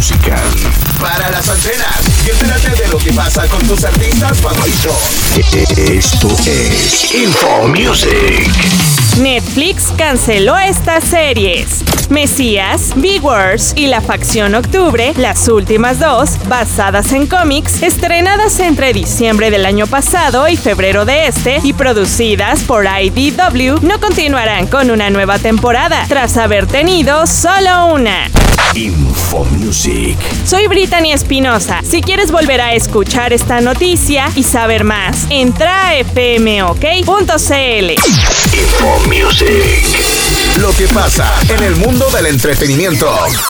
musical. Para las antenas y entérate de lo que pasa con tus artistas favoritos. Esto es Info Music. Netflix canceló estas series. Mesías, Big Wars y La Facción Octubre, las últimas dos, basadas en cómics, estrenadas entre diciembre del año pasado y febrero de este y producidas por IDW, no continuarán con una nueva temporada, tras haber tenido solo una. Info Music. Soy Brittany Espinosa. Si quieres volver a escuchar esta noticia y saber más, entra a fmok.cl. Info Music. Que pasa en el mundo del entretenimiento.